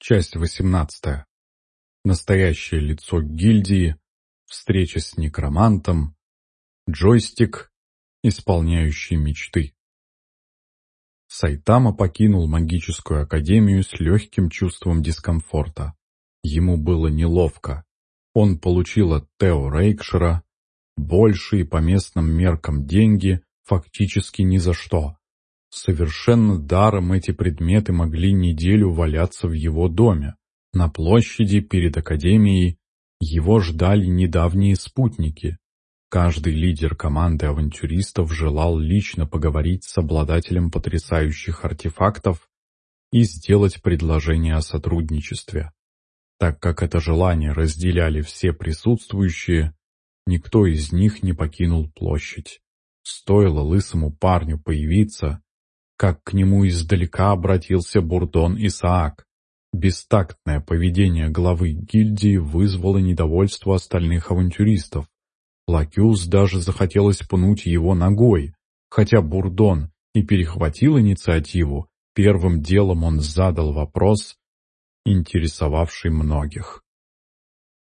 Часть 18. Настоящее лицо гильдии, встреча с некромантом, джойстик, исполняющий мечты. Сайтама покинул магическую академию с легким чувством дискомфорта. Ему было неловко. Он получил от Тео Рейкшера большие по местным меркам деньги фактически ни за что. Совершенно даром эти предметы могли неделю валяться в его доме. На площади перед Академией его ждали недавние спутники. Каждый лидер команды авантюристов желал лично поговорить с обладателем потрясающих артефактов и сделать предложение о сотрудничестве. Так как это желание разделяли все присутствующие, никто из них не покинул площадь. Стоило лысому парню появиться, как к нему издалека обратился Бурдон Исаак. Бестактное поведение главы гильдии вызвало недовольство остальных авантюристов. Лакюс даже захотелось пнуть его ногой, хотя Бурдон и перехватил инициативу, первым делом он задал вопрос, интересовавший многих.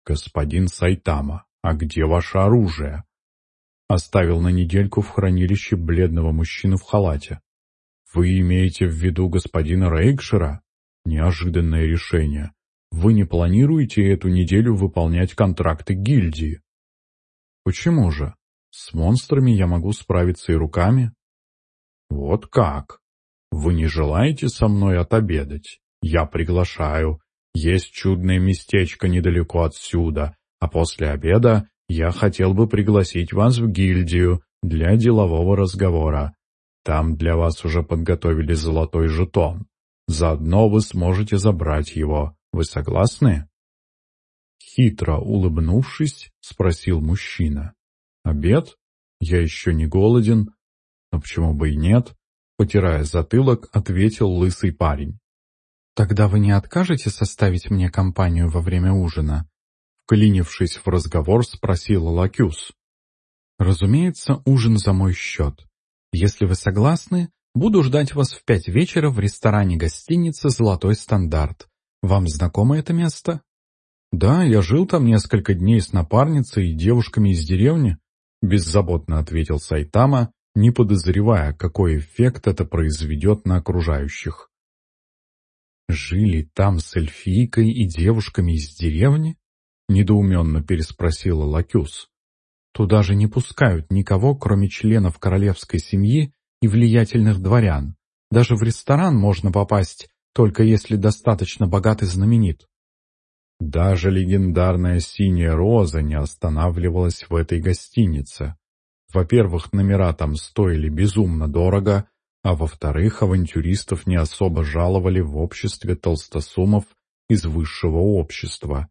«Господин Сайтама, а где ваше оружие?» Оставил на недельку в хранилище бледного мужчину в халате. «Вы имеете в виду господина Рейкшера?» Неожиданное решение. «Вы не планируете эту неделю выполнять контракты гильдии?» «Почему же? С монстрами я могу справиться и руками». «Вот как? Вы не желаете со мной отобедать? Я приглашаю. Есть чудное местечко недалеко отсюда, а после обеда я хотел бы пригласить вас в гильдию для делового разговора. Там для вас уже подготовили золотой жетон. Заодно вы сможете забрать его. Вы согласны?» Хитро улыбнувшись, спросил мужчина. «Обед? Я еще не голоден. Но почему бы и нет?» Потирая затылок, ответил лысый парень. «Тогда вы не откажете составить мне компанию во время ужина?» Вклинившись в разговор, спросила Лакюс. «Разумеется, ужин за мой счет. Если вы согласны, буду ждать вас в пять вечера в ресторане гостиницы «Золотой стандарт». Вам знакомо это место? Да, я жил там несколько дней с напарницей и девушками из деревни, беззаботно ответил Сайтама, не подозревая, какой эффект это произведет на окружающих. «Жили там с эльфийкой и девушками из деревни?» — недоуменно переспросила Лакюс. Туда же не пускают никого, кроме членов королевской семьи и влиятельных дворян. Даже в ресторан можно попасть, только если достаточно богат и знаменит. Даже легендарная «Синяя роза» не останавливалась в этой гостинице. Во-первых, номера там стоили безумно дорого, а во-вторых, авантюристов не особо жаловали в обществе толстосумов из высшего общества.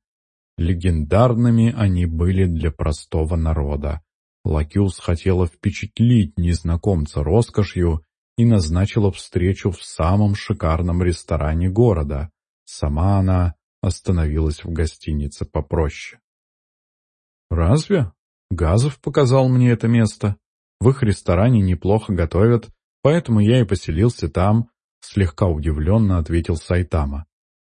Легендарными они были для простого народа. Лакюс хотела впечатлить незнакомца роскошью и назначила встречу в самом шикарном ресторане города. Сама она остановилась в гостинице попроще. «Разве? Газов показал мне это место. В их ресторане неплохо готовят, поэтому я и поселился там», — слегка удивленно ответил Сайтама.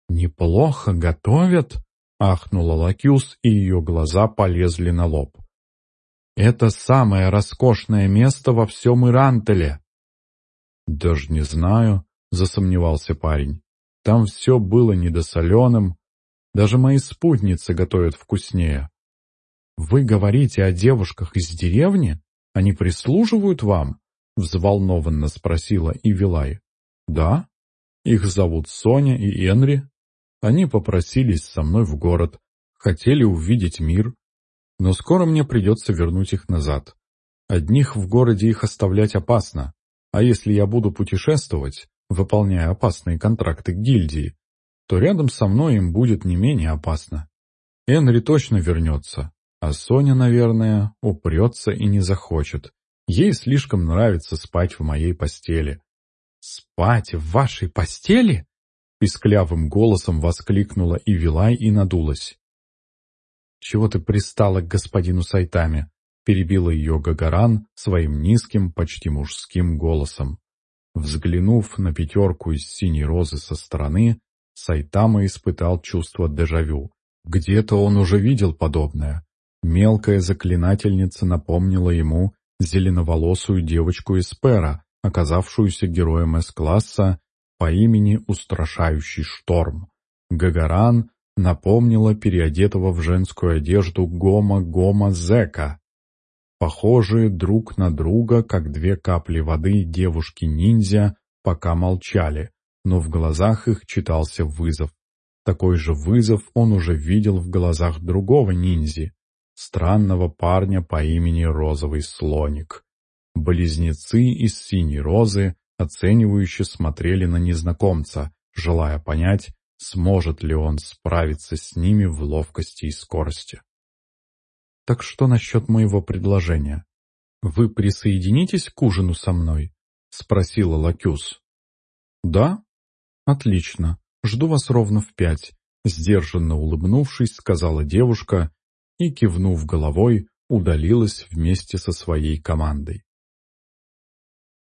«Неплохо готовят?» Ахнула Лакюс, и ее глаза полезли на лоб. «Это самое роскошное место во всем Ирантеле!» «Даже не знаю», — засомневался парень. «Там все было недосоленым. Даже мои спутницы готовят вкуснее». «Вы говорите о девушках из деревни? Они прислуживают вам?» — взволнованно спросила Ивилай. «Да. Их зовут Соня и Энри. Они попросились со мной в город, хотели увидеть мир, но скоро мне придется вернуть их назад. Одних в городе их оставлять опасно, а если я буду путешествовать, выполняя опасные контракты гильдии, то рядом со мной им будет не менее опасно. Энри точно вернется, а Соня, наверное, упрется и не захочет. Ей слишком нравится спать в моей постели. «Спать в вашей постели?» Писклявым голосом воскликнула и Вилай и надулась. «Чего ты пристала к господину Сайтаме?» перебила ее Гагаран своим низким, почти мужским голосом. Взглянув на пятерку из синей розы со стороны, Сайтама испытал чувство дежавю. Где-то он уже видел подобное. Мелкая заклинательница напомнила ему зеленоволосую девочку из Пера, оказавшуюся героем С-класса по имени Устрашающий Шторм. Гагаран напомнила переодетого в женскую одежду Гома-Гома Зека. Похожие друг на друга, как две капли воды девушки-ниндзя, пока молчали, но в глазах их читался вызов. Такой же вызов он уже видел в глазах другого ниндзи, странного парня по имени Розовый Слоник. Близнецы из синей розы оценивающе смотрели на незнакомца, желая понять, сможет ли он справиться с ними в ловкости и скорости. «Так что насчет моего предложения? Вы присоединитесь к ужину со мной?» — спросила Лакюс. «Да? Отлично. Жду вас ровно в пять», — сдержанно улыбнувшись, сказала девушка и, кивнув головой, удалилась вместе со своей командой.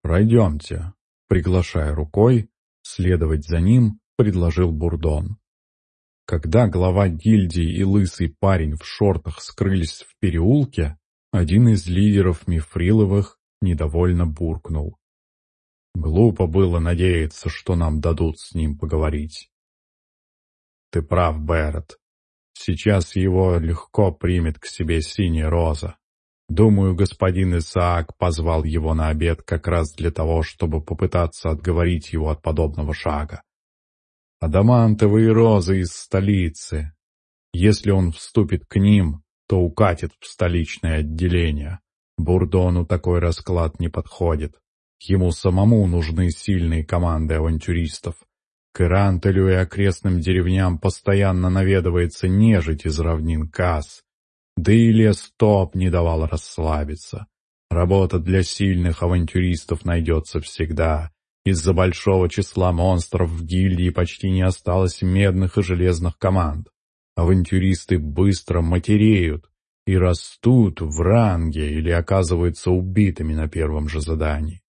«Пройдемте», — приглашая рукой, следовать за ним, предложил Бурдон. Когда глава гильдии и лысый парень в шортах скрылись в переулке, один из лидеров Мифриловых недовольно буркнул. Глупо было надеяться, что нам дадут с ним поговорить. Ты прав, Берет. Сейчас его легко примет к себе синяя роза. Думаю, господин Исаак позвал его на обед как раз для того, чтобы попытаться отговорить его от подобного шага. Адамантовые розы из столицы. Если он вступит к ним, то укатит в столичное отделение. Бурдону такой расклад не подходит. Ему самому нужны сильные команды авантюристов. К Ирантелю и окрестным деревням постоянно наведывается нежить из равнин Касс. Да и лес топ не давал расслабиться. Работа для сильных авантюристов найдется всегда. Из-за большого числа монстров в гильдии почти не осталось медных и железных команд. Авантюристы быстро матереют и растут в ранге или оказываются убитыми на первом же задании.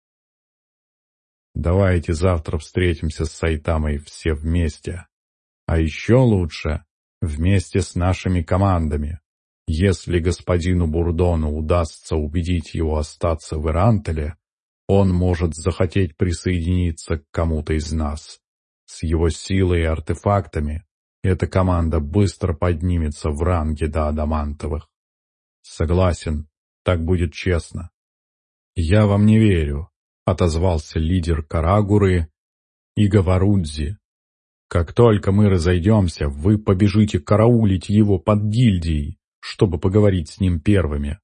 Давайте завтра встретимся с Сайтамой все вместе. А еще лучше вместе с нашими командами. Если господину Бурдону удастся убедить его остаться в Ирантеле, он может захотеть присоединиться к кому-то из нас. С его силой и артефактами эта команда быстро поднимется в ранге до адамантовых. Согласен, так будет честно. Я вам не верю, отозвался лидер Карагуры и Гаварудзи. Как только мы разойдемся, вы побежите караулить его под гильдией чтобы поговорить с ним первыми.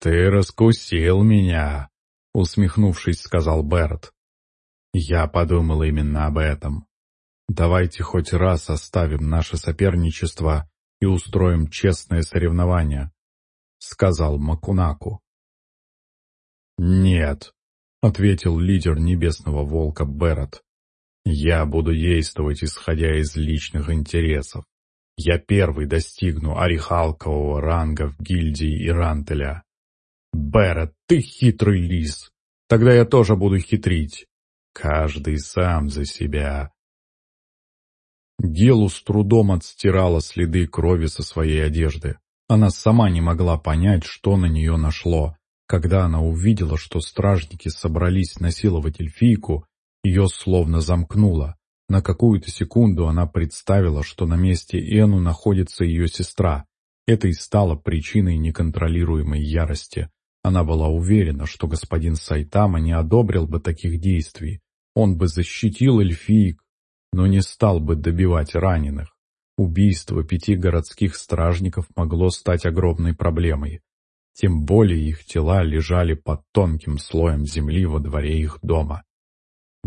«Ты раскусил меня», — усмехнувшись, сказал Берт. «Я подумал именно об этом. Давайте хоть раз оставим наше соперничество и устроим честное соревнование», — сказал Макунаку. «Нет», — ответил лидер Небесного Волка Берет. «Я буду действовать, исходя из личных интересов. Я первый достигну орехалкового ранга в гильдии Ирантеля. Берет, ты хитрый лис. Тогда я тоже буду хитрить. Каждый сам за себя. Гелу с трудом отстирала следы крови со своей одежды. Она сама не могла понять, что на нее нашло. Когда она увидела, что стражники собрались насиловать эльфийку, ее словно замкнуло. На какую-то секунду она представила, что на месте Эну находится ее сестра. Это и стало причиной неконтролируемой ярости. Она была уверена, что господин Сайтама не одобрил бы таких действий. Он бы защитил эльфиек, но не стал бы добивать раненых. Убийство пяти городских стражников могло стать огромной проблемой. Тем более их тела лежали под тонким слоем земли во дворе их дома.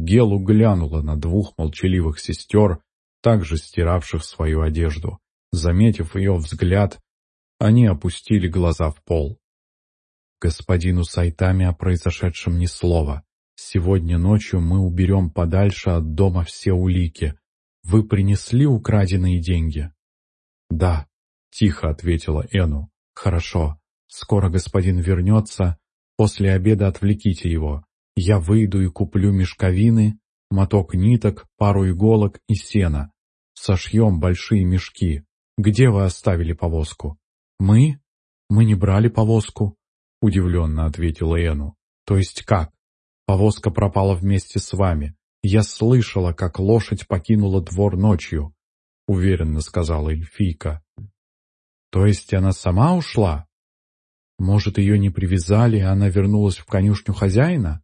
Гелу глянула на двух молчаливых сестер, также стиравших свою одежду. Заметив ее взгляд, они опустили глаза в пол. Господину Сайтами о произошедшем ни слова. Сегодня ночью мы уберем подальше от дома все улики. Вы принесли украденные деньги? Да, тихо ответила Эну. Хорошо. Скоро господин вернется. После обеда отвлеките его. Я выйду и куплю мешковины, моток ниток, пару иголок и сена. Сошьем большие мешки. Где вы оставили повозку?» «Мы? Мы не брали повозку», — удивленно ответила Эну. «То есть как? Повозка пропала вместе с вами. Я слышала, как лошадь покинула двор ночью», — уверенно сказала эльфийка. «То есть она сама ушла? Может, ее не привязали, и она вернулась в конюшню хозяина?»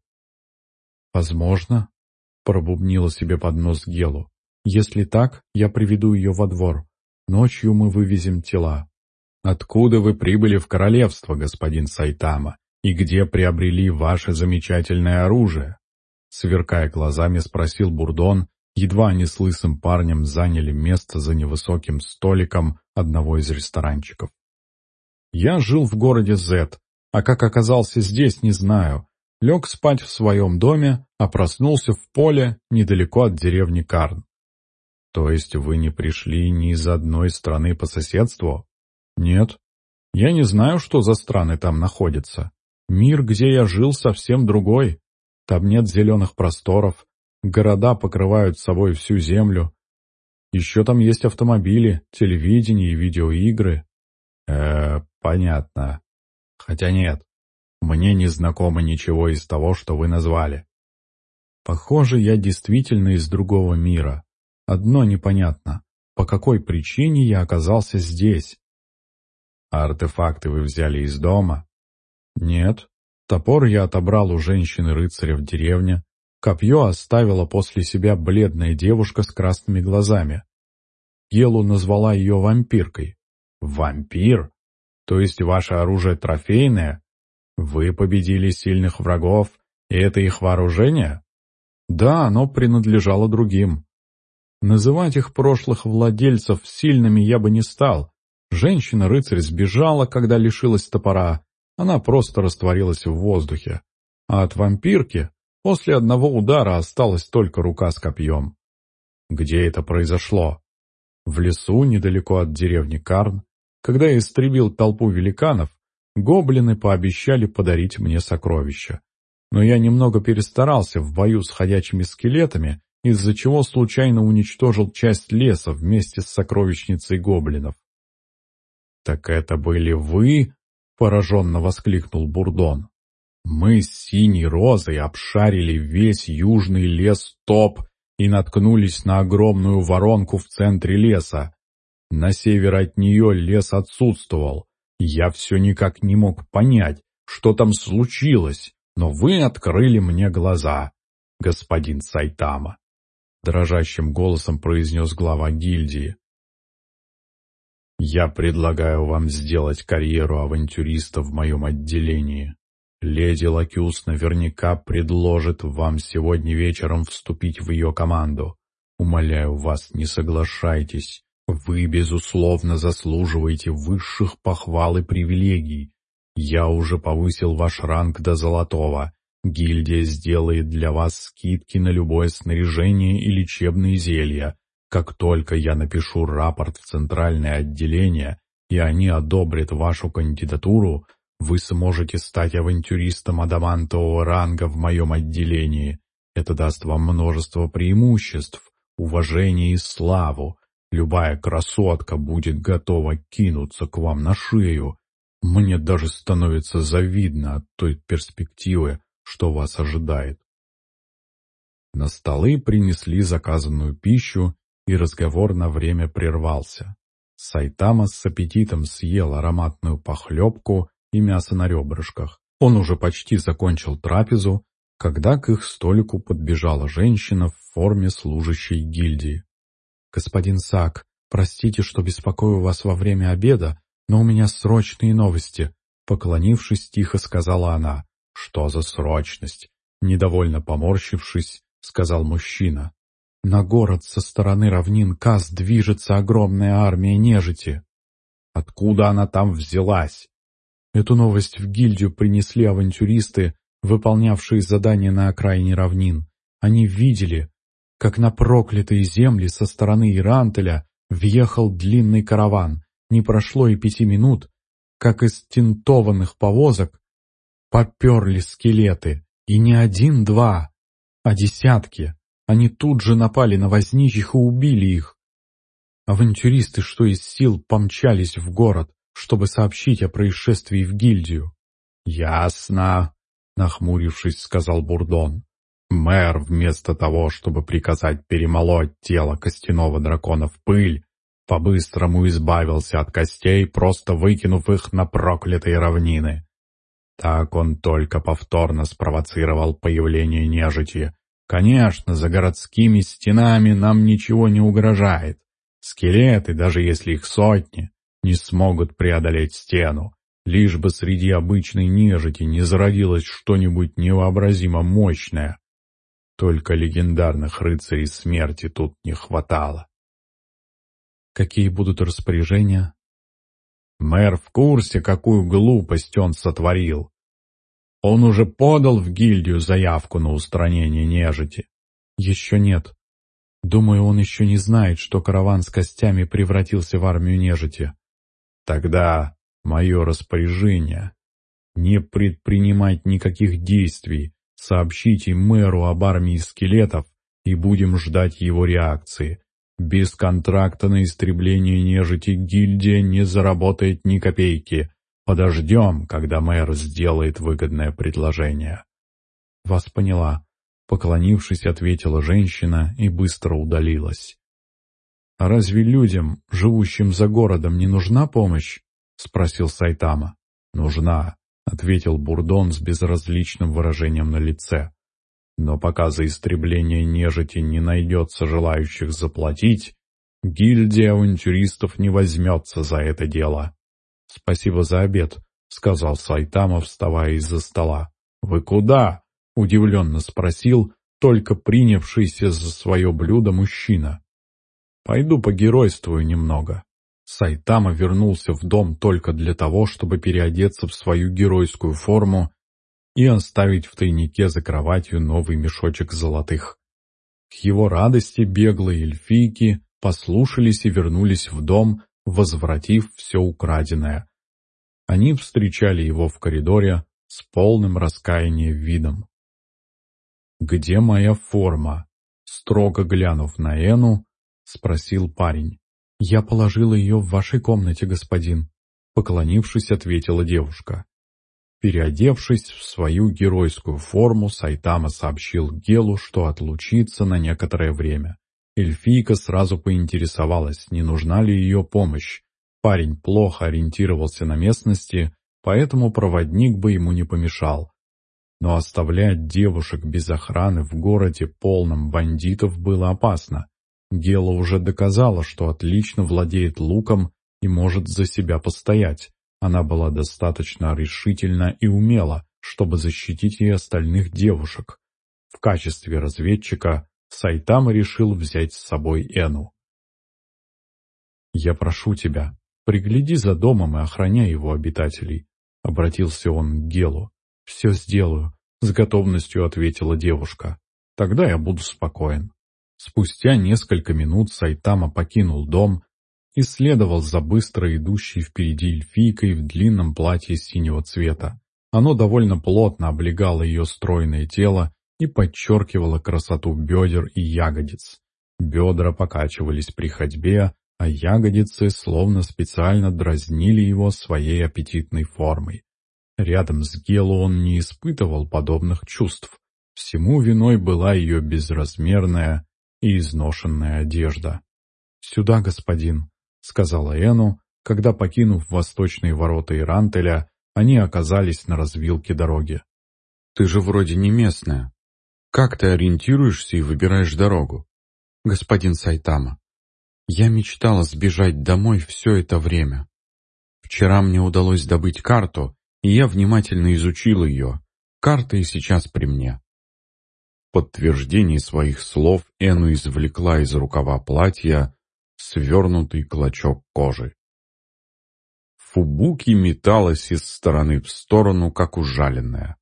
«Возможно», — пробубнила себе под нос Гелу. «Если так, я приведу ее во двор. Ночью мы вывезем тела». «Откуда вы прибыли в королевство, господин Сайтама, и где приобрели ваше замечательное оружие?» Сверкая глазами, спросил Бурдон, едва они с лысым парнем заняли место за невысоким столиком одного из ресторанчиков. «Я жил в городе Зет, а как оказался здесь, не знаю. Лег спать в своем доме, а проснулся в поле недалеко от деревни Карн. То есть вы не пришли ни из одной страны по соседству? Нет. Я не знаю, что за страны там находятся. Мир, где я жил, совсем другой. Там нет зеленых просторов, города покрывают собой всю землю. Еще там есть автомобили, телевидение и видеоигры. э понятно. Хотя нет, мне не знакомо ничего из того, что вы назвали. Похоже, я действительно из другого мира. Одно непонятно. По какой причине я оказался здесь? А артефакты вы взяли из дома? Нет. Топор я отобрал у женщины-рыцаря в деревне. Копье оставила после себя бледная девушка с красными глазами. Елу назвала ее вампиркой. Вампир? То есть ваше оружие трофейное? Вы победили сильных врагов, и это их вооружение? Да, оно принадлежало другим. Называть их прошлых владельцев сильными я бы не стал, Женщина-рыцарь сбежала, когда лишилась топора. Она просто растворилась в воздухе. А от вампирки после одного удара осталась только рука с копьем. Где это произошло? В лесу, недалеко от деревни Карн. Когда я истребил толпу великанов, гоблины пообещали подарить мне сокровища. Но я немного перестарался в бою с ходячими скелетами, из-за чего случайно уничтожил часть леса вместе с сокровищницей гоблинов. «Так это были вы?» — пораженно воскликнул Бурдон. «Мы с синей розой обшарили весь южный лес топ и наткнулись на огромную воронку в центре леса. На север от нее лес отсутствовал. Я все никак не мог понять, что там случилось, но вы открыли мне глаза, господин Сайтама», — дрожащим голосом произнес глава гильдии. Я предлагаю вам сделать карьеру авантюриста в моем отделении. Леди Лакюс наверняка предложит вам сегодня вечером вступить в ее команду. Умоляю вас, не соглашайтесь. Вы, безусловно, заслуживаете высших похвал и привилегий. Я уже повысил ваш ранг до золотого. Гильдия сделает для вас скидки на любое снаряжение и лечебные зелья. Как только я напишу рапорт в центральное отделение, и они одобрят вашу кандидатуру, вы сможете стать авантюристом адамантового ранга в моем отделении. Это даст вам множество преимуществ, уважение и славу. Любая красотка будет готова кинуться к вам на шею. Мне даже становится завидно от той перспективы, что вас ожидает. На столы принесли заказанную пищу, и разговор на время прервался. Сайтама с аппетитом съел ароматную похлебку и мясо на ребрышках. Он уже почти закончил трапезу, когда к их столику подбежала женщина в форме служащей гильдии. «Господин Сак, простите, что беспокою вас во время обеда, но у меня срочные новости», поклонившись, тихо сказала она. «Что за срочность?» Недовольно поморщившись, сказал мужчина. На город со стороны равнин Каз движется огромная армия нежити. Откуда она там взялась? Эту новость в гильдию принесли авантюристы, выполнявшие задание на окраине равнин. Они видели, как на проклятые земли со стороны Ирантеля въехал длинный караван. Не прошло и пяти минут, как из тинтованных повозок поперли скелеты, и не один-два, а десятки. Они тут же напали на возничих и убили их. Авантюристы, что из сил, помчались в город, чтобы сообщить о происшествии в гильдию. «Ясно», — нахмурившись, сказал Бурдон. Мэр, вместо того, чтобы приказать перемолоть тело костяного дракона в пыль, по-быстрому избавился от костей, просто выкинув их на проклятые равнины. Так он только повторно спровоцировал появление нежити. Конечно, за городскими стенами нам ничего не угрожает. Скелеты, даже если их сотни, не смогут преодолеть стену, лишь бы среди обычной нежити не зародилось что-нибудь невообразимо мощное. Только легендарных рыцарей смерти тут не хватало. Какие будут распоряжения? Мэр в курсе, какую глупость он сотворил. Он уже подал в гильдию заявку на устранение нежити. Еще нет. Думаю, он еще не знает, что караван с костями превратился в армию нежити. Тогда мое распоряжение — не предпринимать никаких действий, сообщите мэру об армии скелетов и будем ждать его реакции. Без контракта на истребление нежити гильдия не заработает ни копейки. Подождем, когда мэр сделает выгодное предложение. Вас поняла. Поклонившись, ответила женщина и быстро удалилась. «А разве людям, живущим за городом, не нужна помощь?» — спросил Сайтама. «Нужна», — ответил Бурдон с безразличным выражением на лице. Но пока за истребление нежити не найдется желающих заплатить, гильдия авантюристов не возьмется за это дело. «Спасибо за обед», — сказал Сайтама, вставая из-за стола. «Вы куда?» — удивленно спросил, только принявшийся за свое блюдо мужчина. «Пойду погеройствую немного». Сайтама вернулся в дом только для того, чтобы переодеться в свою геройскую форму и оставить в тайнике за кроватью новый мешочек золотых. К его радости беглые эльфийки послушались и вернулись в дом, возвратив все украденное. Они встречали его в коридоре с полным раскаянием видом. «Где моя форма?» Строго глянув на Эну, спросил парень. «Я положила ее в вашей комнате, господин», — поклонившись, ответила девушка. Переодевшись в свою геройскую форму, Сайтама сообщил Гелу, что отлучится на некоторое время. Эльфийка сразу поинтересовалась, не нужна ли ее помощь. Парень плохо ориентировался на местности, поэтому проводник бы ему не помешал. Но оставлять девушек без охраны в городе, полном бандитов, было опасно. Гела уже доказала, что отлично владеет луком и может за себя постоять. Она была достаточно решительна и умела, чтобы защитить и остальных девушек. В качестве разведчика Сайтама решил взять с собой Эну. «Я прошу тебя, пригляди за домом и охраняй его обитателей», — обратился он к Гелу. «Все сделаю», — с готовностью ответила девушка. «Тогда я буду спокоен». Спустя несколько минут Сайтама покинул дом и следовал за быстро идущей впереди эльфийкой в длинном платье синего цвета. Оно довольно плотно облегало ее стройное тело и подчеркивало красоту бедер и ягодиц. Бедра покачивались при ходьбе, а ягодицы словно специально дразнили его своей аппетитной формой. Рядом с Гелу он не испытывал подобных чувств. Всему виной была ее безразмерная и изношенная одежда. «Сюда, господин», — сказала Эну, когда, покинув восточные ворота Ирантеля, они оказались на развилке дороги. «Ты же вроде не местная. Как ты ориентируешься и выбираешь дорогу?» «Господин Сайтама, я мечтала сбежать домой все это время. Вчера мне удалось добыть карту, и я внимательно изучил ее. Карта и сейчас при мне». Подтверждении своих слов Эну извлекла из рукава платья свернутый клочок кожи. Фубуки металась из стороны в сторону, как ужаленная.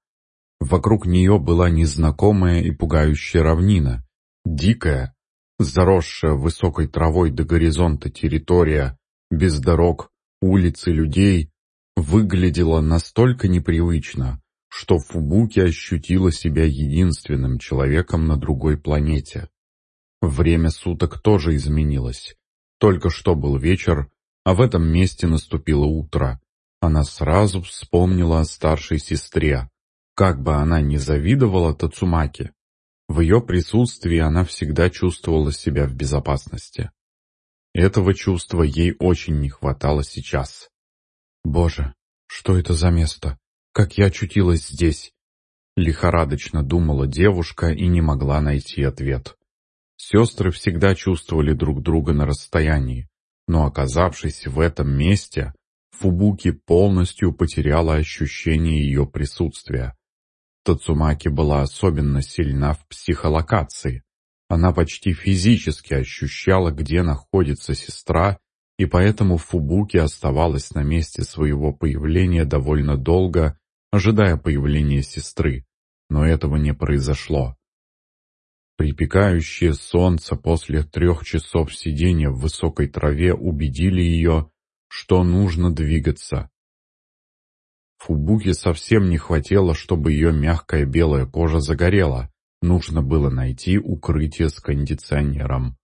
Вокруг нее была незнакомая и пугающая равнина, дикая, заросшая высокой травой до горизонта территория, без дорог, улиц и людей, выглядела настолько непривычно, что Фубуки ощутила себя единственным человеком на другой планете. Время суток тоже изменилось. Только что был вечер, а в этом месте наступило утро. Она сразу вспомнила о старшей сестре. Как бы она ни завидовала Тацумаке, в ее присутствии она всегда чувствовала себя в безопасности. Этого чувства ей очень не хватало сейчас. «Боже, что это за место? Как я очутилась здесь?» Лихорадочно думала девушка и не могла найти ответ. Сестры всегда чувствовали друг друга на расстоянии, но оказавшись в этом месте, Фубуки полностью потеряла ощущение ее присутствия. Тацумаки была особенно сильна в психолокации. Она почти физически ощущала, где находится сестра, и поэтому Фубуки оставалась на месте своего появления довольно долго, ожидая появления сестры, но этого не произошло. Припекающее солнце после трех часов сидения в высокой траве убедили ее, что нужно двигаться. Фубуке совсем не хватило, чтобы ее мягкая белая кожа загорела. Нужно было найти укрытие с кондиционером.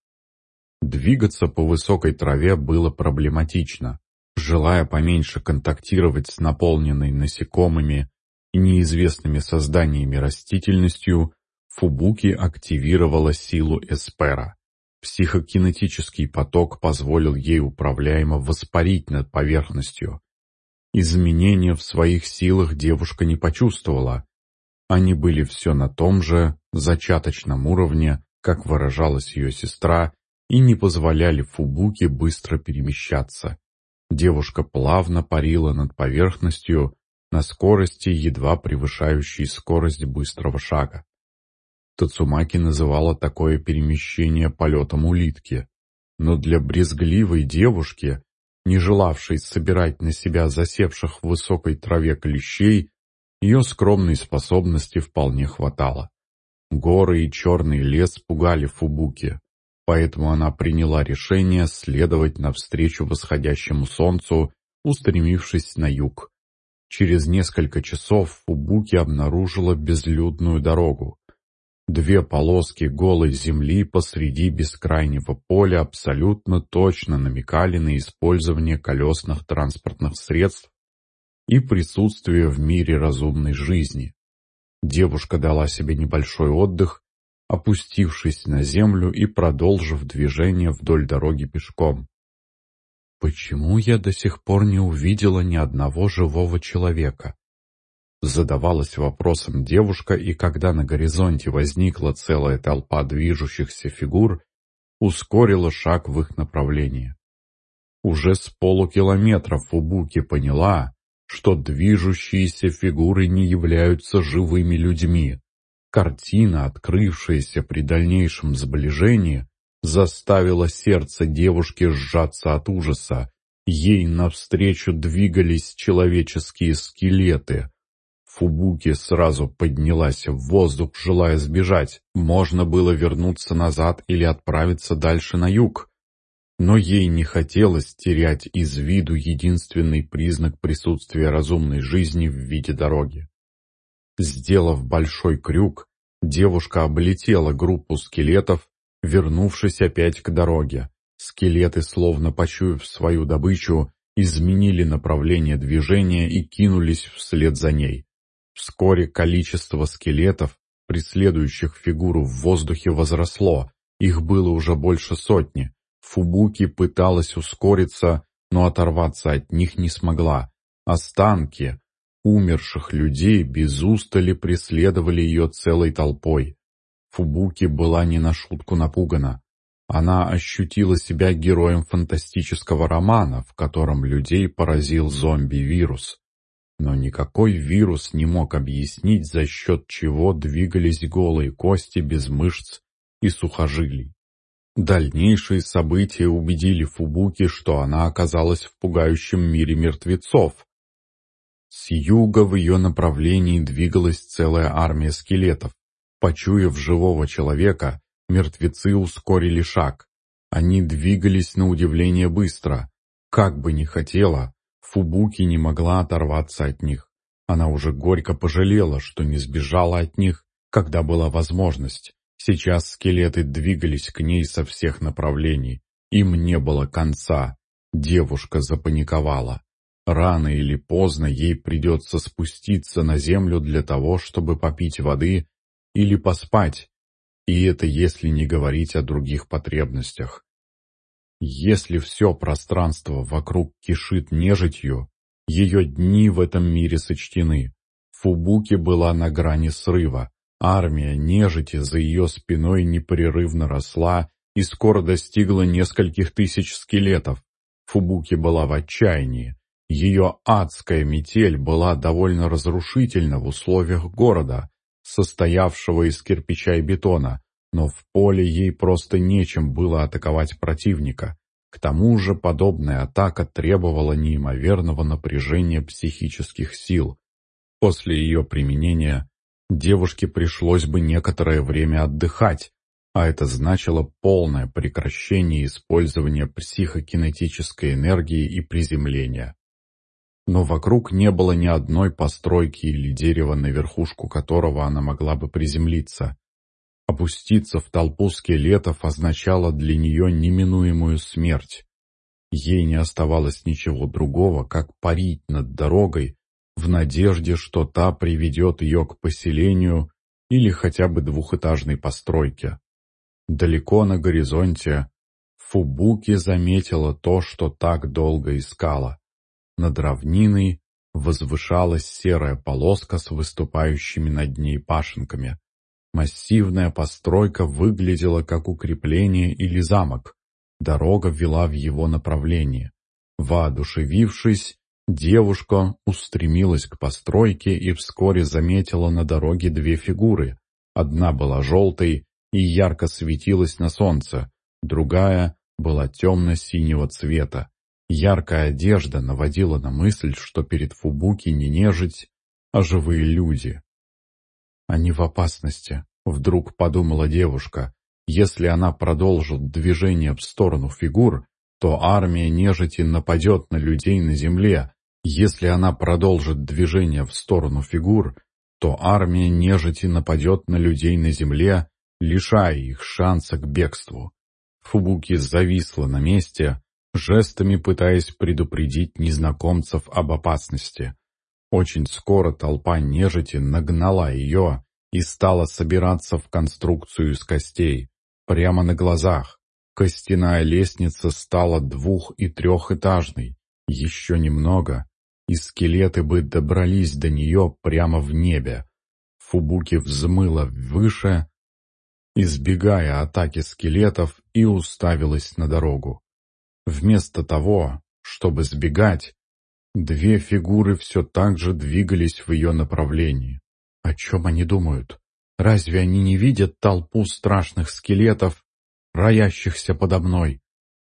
Двигаться по высокой траве было проблематично. Желая поменьше контактировать с наполненной насекомыми и неизвестными созданиями растительностью, Фубуки активировала силу Эспера. Психокинетический поток позволил ей управляемо воспарить над поверхностью. Изменения в своих силах девушка не почувствовала. Они были все на том же зачаточном уровне, как выражалась ее сестра, и не позволяли Фубуке быстро перемещаться. Девушка плавно парила над поверхностью на скорости, едва превышающей скорость быстрого шага. Тацумаки называла такое перемещение полетом улитки. Но для брезгливой девушки не желавшей собирать на себя засевших в высокой траве клещей, ее скромной способности вполне хватало. Горы и черный лес пугали Фубуки, поэтому она приняла решение следовать навстречу восходящему солнцу, устремившись на юг. Через несколько часов Фубуки обнаружила безлюдную дорогу. Две полоски голой земли посреди бескрайнего поля абсолютно точно намекали на использование колесных транспортных средств и присутствие в мире разумной жизни. Девушка дала себе небольшой отдых, опустившись на землю и продолжив движение вдоль дороги пешком. «Почему я до сих пор не увидела ни одного живого человека?» Задавалась вопросом девушка, и когда на горизонте возникла целая толпа движущихся фигур, ускорила шаг в их направлении. Уже с полукилометра Фубуки поняла, что движущиеся фигуры не являются живыми людьми. Картина, открывшаяся при дальнейшем сближении, заставила сердце девушки сжаться от ужаса. Ей навстречу двигались человеческие скелеты, Фубуки сразу поднялась в воздух, желая сбежать. Можно было вернуться назад или отправиться дальше на юг. Но ей не хотелось терять из виду единственный признак присутствия разумной жизни в виде дороги. Сделав большой крюк, девушка облетела группу скелетов, вернувшись опять к дороге. Скелеты, словно почуяв свою добычу, изменили направление движения и кинулись вслед за ней. Вскоре количество скелетов, преследующих фигуру в воздухе, возросло. Их было уже больше сотни. Фубуки пыталась ускориться, но оторваться от них не смогла. Останки умерших людей без устали преследовали ее целой толпой. Фубуки была не на шутку напугана. Она ощутила себя героем фантастического романа, в котором людей поразил зомби-вирус. Но никакой вирус не мог объяснить, за счет чего двигались голые кости без мышц и сухожилий. Дальнейшие события убедили Фубуки, что она оказалась в пугающем мире мертвецов. С юга в ее направлении двигалась целая армия скелетов. Почуяв живого человека, мертвецы ускорили шаг. Они двигались на удивление быстро. Как бы ни хотела, Фубуки не могла оторваться от них. Она уже горько пожалела, что не сбежала от них, когда была возможность. Сейчас скелеты двигались к ней со всех направлений. Им не было конца. Девушка запаниковала. Рано или поздно ей придется спуститься на землю для того, чтобы попить воды или поспать. И это если не говорить о других потребностях. Если все пространство вокруг кишит нежитью, ее дни в этом мире сочтены. Фубуки была на грани срыва. Армия нежити за ее спиной непрерывно росла и скоро достигла нескольких тысяч скелетов. Фубуки была в отчаянии. Ее адская метель была довольно разрушительна в условиях города, состоявшего из кирпича и бетона, но в поле ей просто нечем было атаковать противника. К тому же подобная атака требовала неимоверного напряжения психических сил. После ее применения девушке пришлось бы некоторое время отдыхать, а это значило полное прекращение использования психокинетической энергии и приземления. Но вокруг не было ни одной постройки или дерева, на верхушку которого она могла бы приземлиться. Опуститься в толпу скелетов означало для нее неминуемую смерть. Ей не оставалось ничего другого, как парить над дорогой, в надежде, что та приведет ее к поселению или хотя бы двухэтажной постройке. Далеко на горизонте Фубуки заметила то, что так долго искала. Над равниной возвышалась серая полоска с выступающими над ней пашенками. Массивная постройка выглядела как укрепление или замок. Дорога вела в его направлении. Воодушевившись, девушка устремилась к постройке и вскоре заметила на дороге две фигуры. Одна была желтой и ярко светилась на солнце, другая была темно-синего цвета. Яркая одежда наводила на мысль, что перед Фубуки не нежить, а живые люди. Они в опасности, вдруг подумала девушка. Если она продолжит движение в сторону фигур, то армия нежити нападет на людей на земле. Если она продолжит движение в сторону фигур, то армия нежити нападет на людей на земле, лишая их шанса к бегству. Фубуки зависла на месте, жестами пытаясь предупредить незнакомцев об опасности. Очень скоро толпа нежити нагнала ее и стала собираться в конструкцию из костей, прямо на глазах. Костяная лестница стала двух- и трехэтажной. Еще немного, и скелеты бы добрались до нее прямо в небе. Фубуки взмыла выше, избегая атаки скелетов, и уставилась на дорогу. Вместо того, чтобы сбегать, две фигуры все так же двигались в ее направлении. О чем они думают? Разве они не видят толпу страшных скелетов, роящихся подо мной?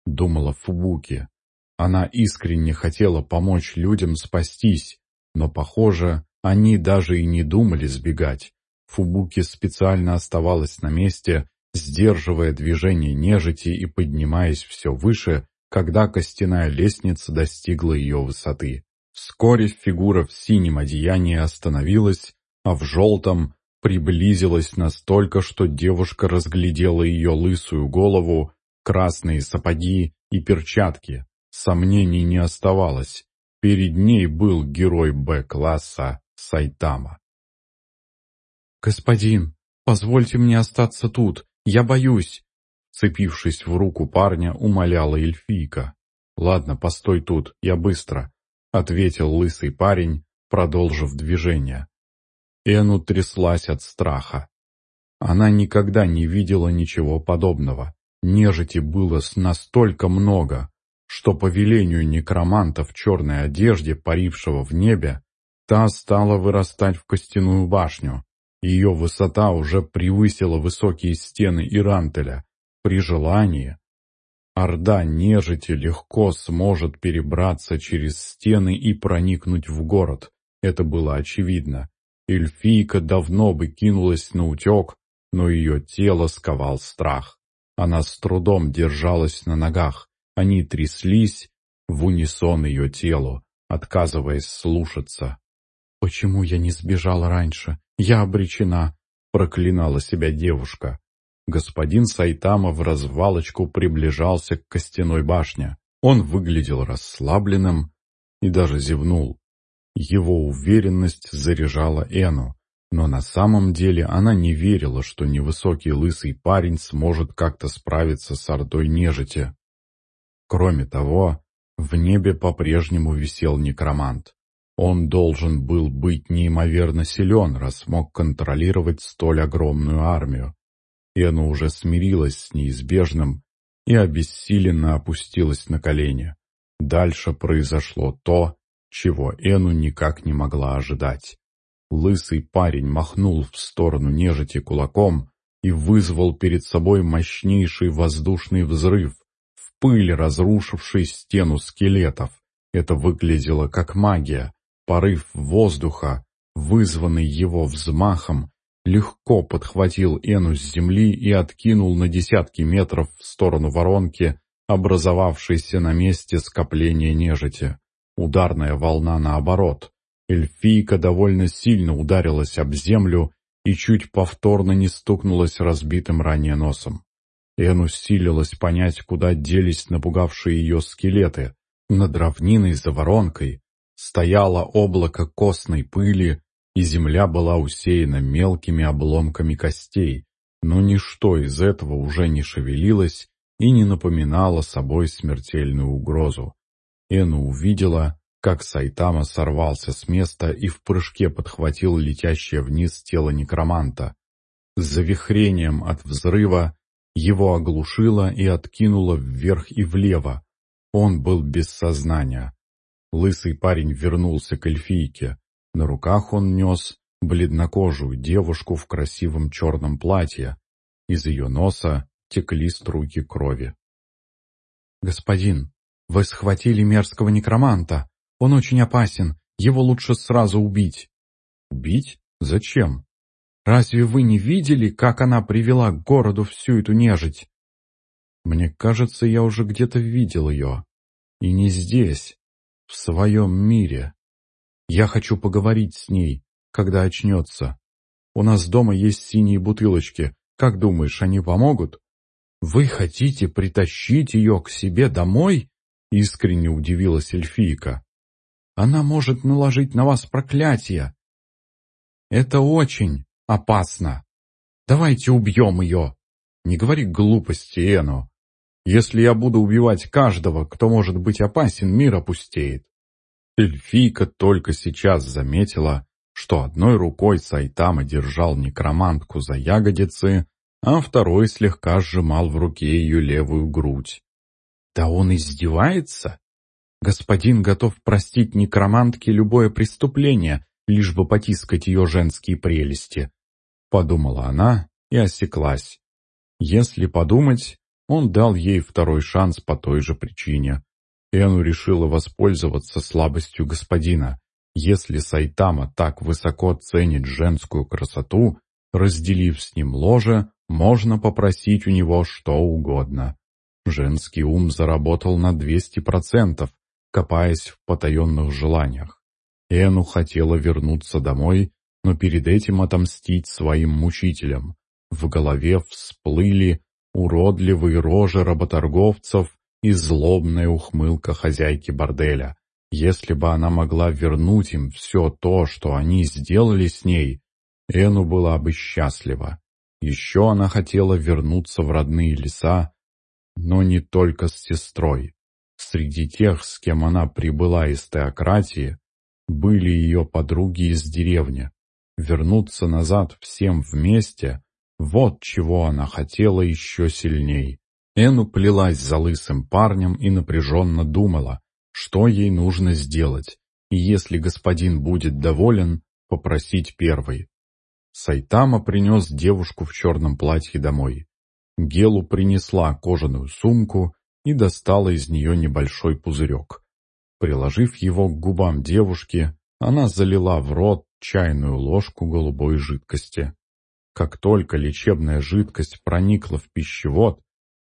Думала Фубуки. Она искренне хотела помочь людям спастись, но, похоже, они даже и не думали сбегать. Фубуки специально оставалась на месте, сдерживая движение нежити и поднимаясь все выше, когда костяная лестница достигла ее высоты. Вскоре фигура в синем одеянии остановилась, а в желтом приблизилась настолько, что девушка разглядела ее лысую голову, красные сапоги и перчатки. Сомнений не оставалось. Перед ней был герой Б-класса Сайтама. «Господин, позвольте мне остаться тут, я боюсь!» Цепившись в руку парня, умоляла эльфийка. «Ладно, постой тут, я быстро», — ответил лысый парень, продолжив движение. Эну тряслась от страха. Она никогда не видела ничего подобного. Нежити было настолько много, что по велению некроманта в черной одежде, парившего в небе, та стала вырастать в костяную башню. Ее высота уже превысила высокие стены Ирантеля, при желании орда нежити легко сможет перебраться через стены и проникнуть в город. Это было очевидно. Эльфийка давно бы кинулась на утек, но ее тело сковал страх. Она с трудом держалась на ногах. Они тряслись в унисон ее телу, отказываясь слушаться. «Почему я не сбежала раньше? Я обречена!» — проклинала себя девушка. Господин Сайтама в развалочку приближался к костяной башне. Он выглядел расслабленным и даже зевнул. Его уверенность заряжала Эну, но на самом деле она не верила, что невысокий лысый парень сможет как-то справиться с ордой нежити. Кроме того, в небе по-прежнему висел некромант. Он должен был быть неимоверно силен, раз смог контролировать столь огромную армию. Эна уже смирилась с неизбежным и обессиленно опустилась на колени. Дальше произошло то, чего Эну никак не могла ожидать. Лысый парень махнул в сторону нежити кулаком и вызвал перед собой мощнейший воздушный взрыв, в пыль разрушивший стену скелетов. Это выглядело как магия. Порыв воздуха, вызванный его взмахом, легко подхватил Эну с земли и откинул на десятки метров в сторону воронки, образовавшейся на месте скопления нежити. Ударная волна наоборот. Эльфийка довольно сильно ударилась об землю и чуть повторно не стукнулась разбитым ранее носом. Эн усилилась понять, куда делись напугавшие ее скелеты. Над равниной за воронкой стояло облако костной пыли, и земля была усеяна мелкими обломками костей, но ничто из этого уже не шевелилось и не напоминало собой смертельную угрозу. Эну увидела, как Сайтама сорвался с места и в прыжке подхватил летящее вниз тело некроманта. С завихрением от взрыва его оглушило и откинуло вверх и влево. Он был без сознания. Лысый парень вернулся к эльфийке. На руках он нес бледнокожую девушку в красивом черном платье. Из ее носа текли струйки крови. «Господин, вы схватили мерзкого некроманта. Он очень опасен. Его лучше сразу убить». «Убить? Зачем?» «Разве вы не видели, как она привела к городу всю эту нежить?» «Мне кажется, я уже где-то видел ее. И не здесь, в своем мире». Я хочу поговорить с ней, когда очнется. У нас дома есть синие бутылочки. Как думаешь, они помогут? Вы хотите притащить ее к себе домой? Искренне удивилась эльфийка. Она может наложить на вас проклятие. Это очень опасно. Давайте убьем ее. Не говори глупости, Эно. Если я буду убивать каждого, кто может быть опасен, мир опустеет. Эльфийка только сейчас заметила, что одной рукой Сайтама держал некромантку за ягодицы, а второй слегка сжимал в руке ее левую грудь. «Да он издевается? Господин готов простить некромантке любое преступление, лишь бы потискать ее женские прелести», — подумала она и осеклась. Если подумать, он дал ей второй шанс по той же причине. Эну решила воспользоваться слабостью господина. Если Сайтама так высоко ценит женскую красоту, разделив с ним ложе, можно попросить у него что угодно. Женский ум заработал на 200%, копаясь в потаенных желаниях. Эну хотела вернуться домой, но перед этим отомстить своим мучителям. В голове всплыли уродливые рожи работорговцев и злобная ухмылка хозяйки борделя. Если бы она могла вернуть им все то, что они сделали с ней, Эну была бы счастлива. Еще она хотела вернуться в родные леса, но не только с сестрой. Среди тех, с кем она прибыла из теократии, были ее подруги из деревни. Вернуться назад всем вместе — вот чего она хотела еще сильней. Эну плелась за лысым парнем и напряженно думала, что ей нужно сделать, и если господин будет доволен, попросить первой. Сайтама принес девушку в черном платье домой. Гелу принесла кожаную сумку и достала из нее небольшой пузырек. Приложив его к губам девушки, она залила в рот чайную ложку голубой жидкости. Как только лечебная жидкость проникла в пищевод,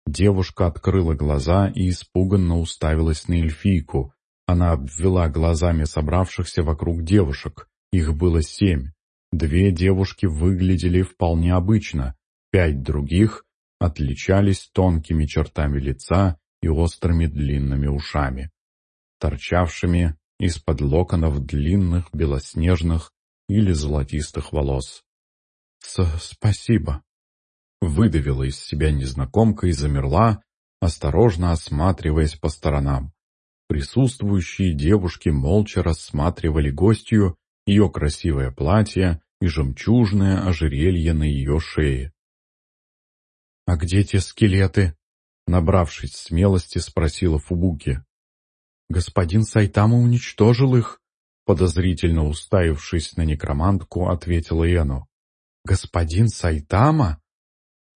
Девушка открыла глаза и испуганно уставилась на эльфийку. Она обвела глазами собравшихся вокруг девушек. Их было семь. Две девушки выглядели вполне обычно. Пять других отличались тонкими чертами лица и острыми длинными ушами, торчавшими из-под локонов длинных белоснежных или золотистых волос. «Спасибо», — выдавила из себя незнакомка и замерла, осторожно осматриваясь по сторонам. Присутствующие девушки молча рассматривали гостью ее красивое платье и жемчужное ожерелье на ее шее. «А где те скелеты?» Набравшись смелости, спросила Фубуки. «Господин Сайтама уничтожил их», подозрительно уставившись на некромантку, ответила Эну. «Господин Сайтама?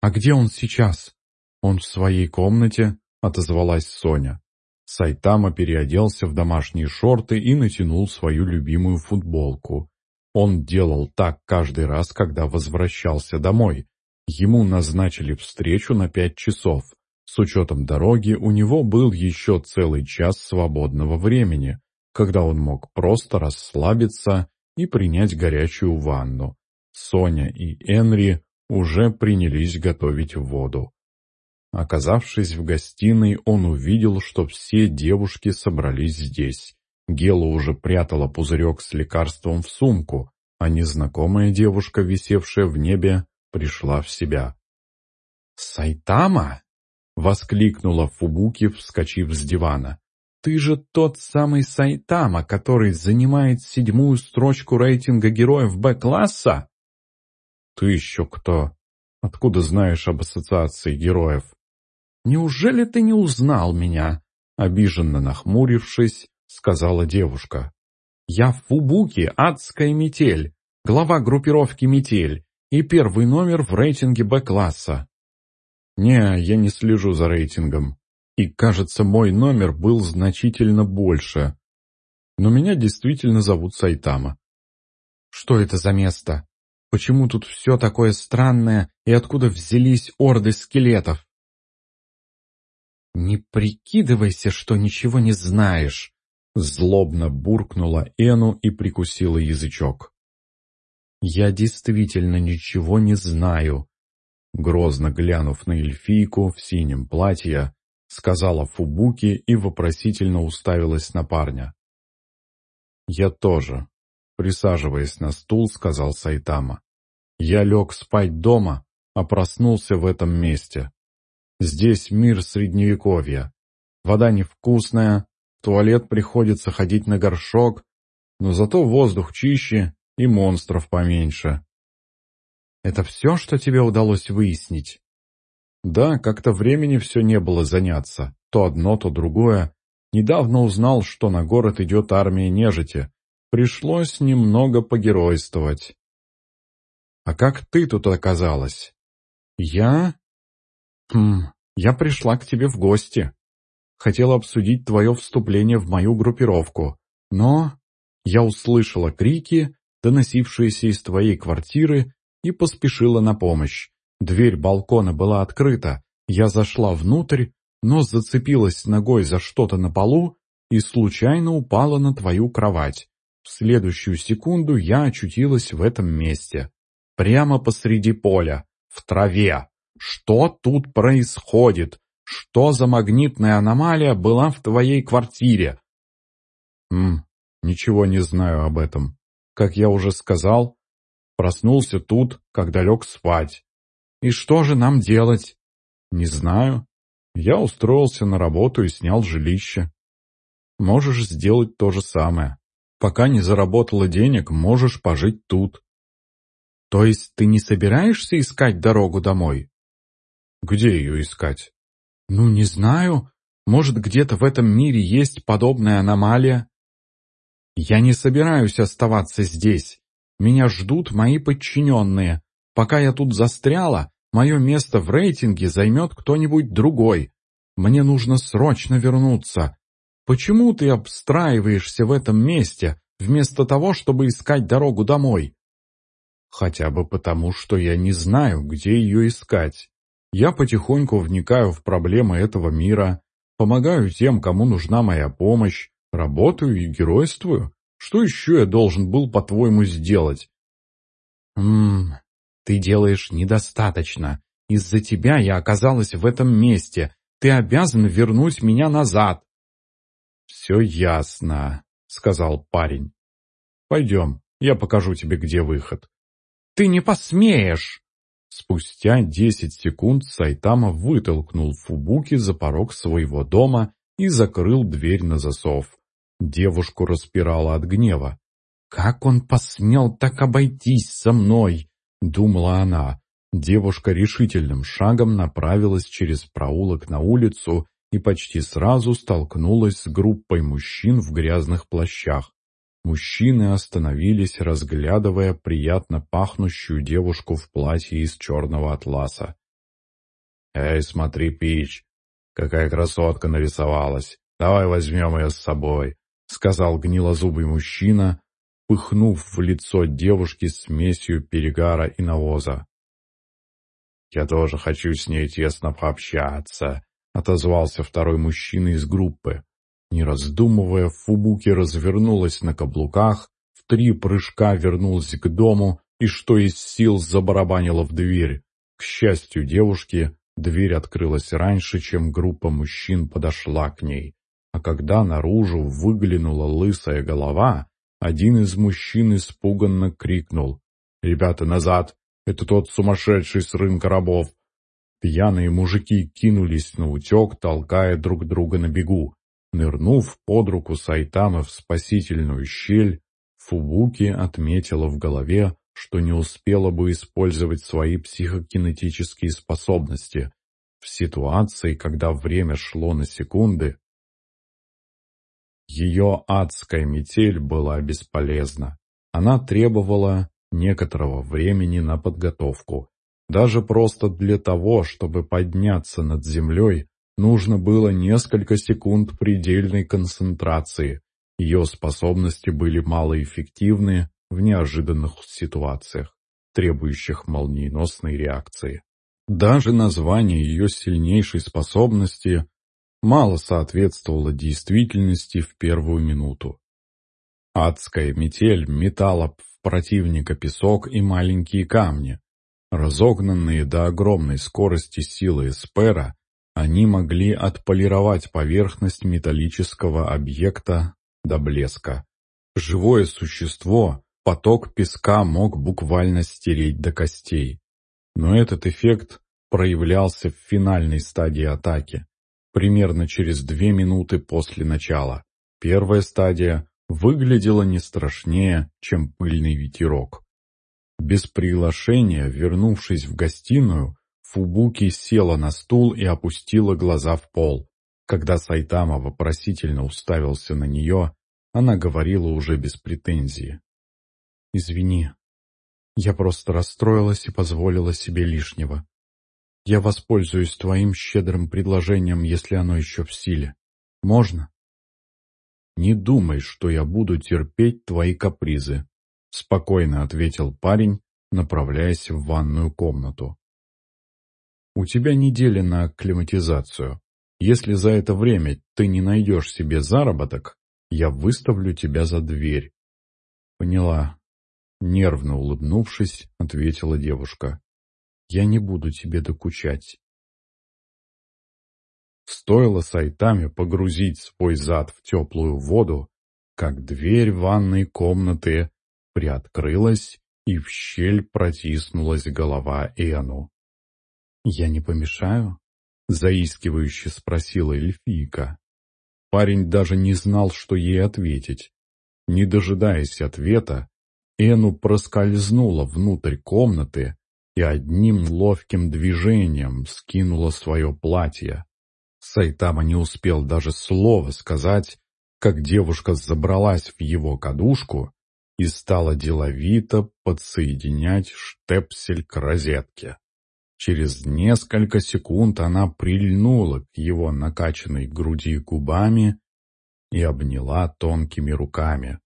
А где он сейчас?» «Он в своей комнате», — отозвалась Соня. Сайтама переоделся в домашние шорты и натянул свою любимую футболку. Он делал так каждый раз, когда возвращался домой. Ему назначили встречу на пять часов. С учетом дороги у него был еще целый час свободного времени, когда он мог просто расслабиться и принять горячую ванну. Соня и Энри уже принялись готовить воду. Оказавшись в гостиной, он увидел, что все девушки собрались здесь. Гела уже прятала пузырек с лекарством в сумку, а незнакомая девушка, висевшая в небе, пришла в себя. «Сайтама!» — воскликнула Фубуки, вскочив с дивана. «Ты же тот самый Сайтама, который занимает седьмую строчку рейтинга героев Б-класса?» «Ты еще кто? Откуда знаешь об ассоциации героев?» «Неужели ты не узнал меня?» Обиженно нахмурившись, сказала девушка. «Я Фубуки, адская метель, глава группировки «Метель» и первый номер в рейтинге Б-класса». «Не, я не слежу за рейтингом. И, кажется, мой номер был значительно больше. Но меня действительно зовут Сайтама». «Что это за место? Почему тут все такое странное и откуда взялись орды скелетов?» «Не прикидывайся, что ничего не знаешь!» Злобно буркнула Эну и прикусила язычок. «Я действительно ничего не знаю», грозно глянув на эльфийку в синем платье, сказала Фубуки и вопросительно уставилась на парня. «Я тоже», присаживаясь на стул, сказал Сайтама. «Я лег спать дома, а проснулся в этом месте. Здесь мир средневековья. Вода невкусная, в туалет приходится ходить на горшок, но зато воздух чище и монстров поменьше. Это все, что тебе удалось выяснить? Да, как-то времени все не было заняться. То одно, то другое. Недавно узнал, что на город идет армия нежити. Пришлось немного погеройствовать. А как ты тут оказалась? Я? Хм, я пришла к тебе в гости. Хотела обсудить твое вступление в мою группировку, но я услышала крики, доносившиеся из твоей квартиры, и поспешила на помощь. Дверь балкона была открыта, я зашла внутрь, но зацепилась ногой за что-то на полу и случайно упала на твою кровать. В следующую секунду я очутилась в этом месте. Прямо посреди поля, в траве. Что тут происходит? Что за магнитная аномалия была в твоей квартире? М, ничего не знаю об этом. Как я уже сказал, проснулся тут, когда лег спать. И что же нам делать? Не знаю. Я устроился на работу и снял жилище. Можешь сделать то же самое. Пока не заработала денег, можешь пожить тут. То есть ты не собираешься искать дорогу домой? Где ее искать? Ну, не знаю. Может, где-то в этом мире есть подобная аномалия? Я не собираюсь оставаться здесь. Меня ждут мои подчиненные. Пока я тут застряла, мое место в рейтинге займет кто-нибудь другой. Мне нужно срочно вернуться. Почему ты обстраиваешься в этом месте, вместо того, чтобы искать дорогу домой? Хотя бы потому, что я не знаю, где ее искать. Я потихоньку вникаю в проблемы этого мира, помогаю тем, кому нужна моя помощь, работаю и геройствую. Что еще я должен был, по-твоему, сделать? Ммм, ты делаешь недостаточно. Из-за тебя я оказалась в этом месте. Ты обязан вернуть меня назад». «Все ясно», — сказал парень. «Пойдем, я покажу тебе, где выход». «Ты не посмеешь!» Спустя десять секунд Сайтама вытолкнул Фубуки за порог своего дома и закрыл дверь на засов. Девушку распирала от гнева. «Как он посмел так обойтись со мной?» — думала она. Девушка решительным шагом направилась через проулок на улицу и почти сразу столкнулась с группой мужчин в грязных плащах. Мужчины остановились, разглядывая приятно пахнущую девушку в платье из черного атласа. «Эй, смотри, Пич, какая красотка нарисовалась! Давай возьмем ее с собой!» — сказал гнилозубый мужчина, пыхнув в лицо девушки смесью перегара и навоза. «Я тоже хочу с ней тесно пообщаться», — отозвался второй мужчина из группы. Не раздумывая, Фубуки развернулась на каблуках, в три прыжка вернулась к дому и что из сил забарабанила в дверь. К счастью девушки, дверь открылась раньше, чем группа мужчин подошла к ней. А когда наружу выглянула лысая голова, один из мужчин испуганно крикнул. «Ребята, назад! Это тот сумасшедший с рынка рабов!» Пьяные мужики кинулись на утек, толкая друг друга на бегу. Нырнув под руку Сайтамы в спасительную щель, Фубуки отметила в голове, что не успела бы использовать свои психокинетические способности. В ситуации, когда время шло на секунды, ее адская метель была бесполезна. Она требовала некоторого времени на подготовку. Даже просто для того, чтобы подняться над землей, Нужно было несколько секунд предельной концентрации. Ее способности были малоэффективны в неожиданных ситуациях, требующих молниеносной реакции. Даже название ее сильнейшей способности мало соответствовало действительности в первую минуту. Адская метель метала в противника песок и маленькие камни. Разогнанные до огромной скорости силы Эспера, они могли отполировать поверхность металлического объекта до блеска. Живое существо поток песка мог буквально стереть до костей. Но этот эффект проявлялся в финальной стадии атаки, примерно через две минуты после начала. Первая стадия выглядела не страшнее, чем пыльный ветерок. Без приглашения, вернувшись в гостиную, Фубуки села на стул и опустила глаза в пол. Когда Сайтама вопросительно уставился на нее, она говорила уже без претензии. «Извини, я просто расстроилась и позволила себе лишнего. Я воспользуюсь твоим щедрым предложением, если оно еще в силе. Можно?» «Не думай, что я буду терпеть твои капризы», — спокойно ответил парень, направляясь в ванную комнату. У тебя неделя на акклиматизацию. Если за это время ты не найдешь себе заработок, я выставлю тебя за дверь. Поняла. Нервно улыбнувшись, ответила девушка. Я не буду тебе докучать. Стоило сайтами погрузить свой зад в теплую воду, как дверь ванной комнаты приоткрылась, и в щель протиснулась голова Эну. «Я не помешаю?» — заискивающе спросила эльфийка. Парень даже не знал, что ей ответить. Не дожидаясь ответа, Эну проскользнула внутрь комнаты и одним ловким движением скинула свое платье. Сайтама не успел даже слова сказать, как девушка забралась в его кадушку и стала деловито подсоединять штепсель к розетке. Через несколько секунд она прильнула к его накачанной груди губами и обняла тонкими руками.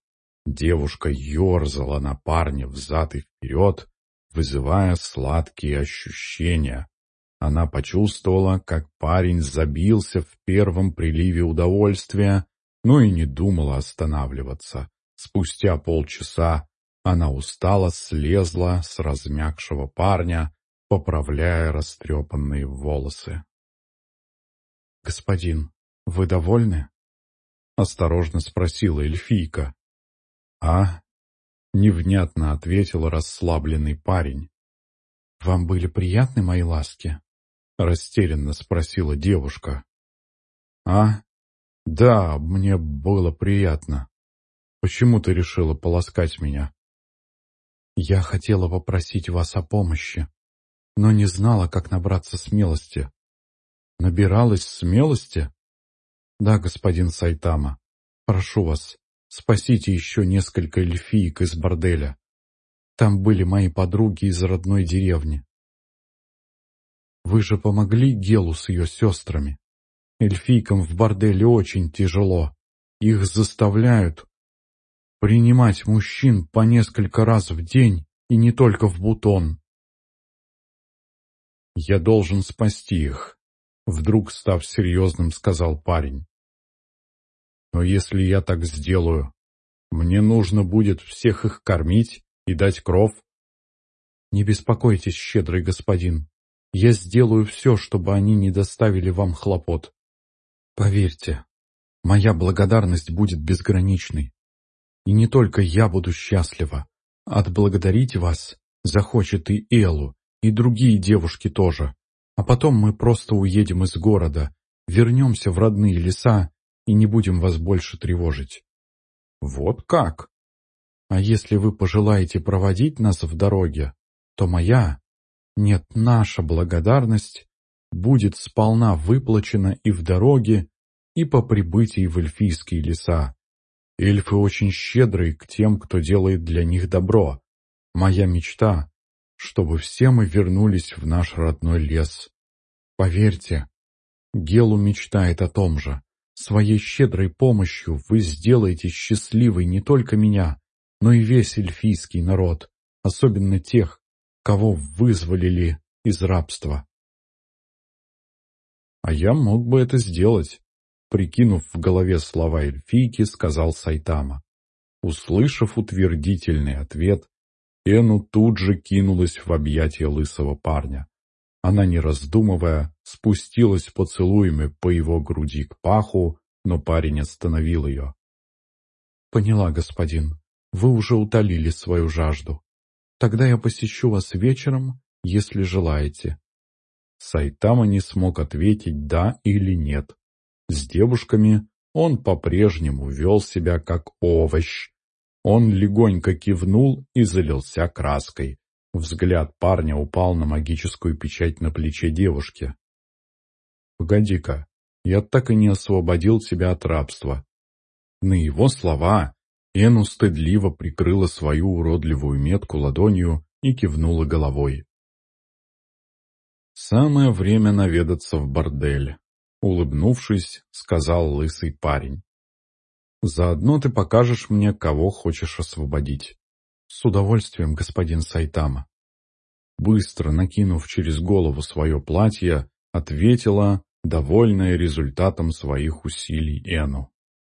Девушка ерзала на парня взад и вперед, вызывая сладкие ощущения. Она почувствовала, как парень забился в первом приливе удовольствия, но и не думала останавливаться. Спустя полчаса она устало слезла с размягшего парня, поправляя растрепанные волосы. «Господин, вы довольны?» — осторожно спросила эльфийка. «А?» — невнятно ответил расслабленный парень. «Вам были приятны мои ласки?» — растерянно спросила девушка. «А? Да, мне было приятно. Почему ты решила полоскать меня?» «Я хотела попросить вас о помощи, но не знала, как набраться смелости». «Набиралась смелости?» «Да, господин Сайтама. Прошу вас, спасите еще несколько эльфиек из борделя. Там были мои подруги из родной деревни. Вы же помогли Гелу с ее сестрами. Эльфийкам в борделе очень тяжело. Их заставляют принимать мужчин по несколько раз в день и не только в бутон. «Я должен спасти их», — вдруг став серьезным, сказал парень. «Но если я так сделаю, мне нужно будет всех их кормить и дать кров». «Не беспокойтесь, щедрый господин, я сделаю все, чтобы они не доставили вам хлопот. Поверьте, моя благодарность будет безграничной. И не только я буду счастлива. Отблагодарить вас захочет и Элу, и другие девушки тоже. А потом мы просто уедем из города, вернемся в родные леса и не будем вас больше тревожить. Вот как? А если вы пожелаете проводить нас в дороге, то моя, нет, наша благодарность будет сполна выплачена и в дороге, и по прибытии в эльфийские леса. Эльфы очень щедрые к тем, кто делает для них добро. Моя мечта, чтобы все мы вернулись в наш родной лес. Поверьте, Гелу мечтает о том же. Своей щедрой помощью вы сделаете счастливой не только меня, но и весь эльфийский народ, особенно тех, кого вызволили из рабства. А я мог бы это сделать, прикинув в голове слова эльфийки, сказал Сайтама. Услышав утвердительный ответ, Эну тут же кинулась в объятия лысого парня. Она, не раздумывая, спустилась поцелуями по его груди к паху, но парень остановил ее. «Поняла, господин, вы уже утолили свою жажду. Тогда я посещу вас вечером, если желаете». Сайтама не смог ответить «да» или «нет». С девушками он по-прежнему вел себя как овощ. Он легонько кивнул и залился краской. Взгляд парня упал на магическую печать на плече девушки. «Погоди-ка, я так и не освободил тебя от рабства». На его слова Эну стыдливо прикрыла свою уродливую метку ладонью и кивнула головой. «Самое время наведаться в бордель», — улыбнувшись, сказал лысый парень. «Заодно ты покажешь мне, кого хочешь освободить». «С удовольствием, господин Сайтама». Быстро накинув через голову свое платье, ответила, довольная результатом своих усилий Эну.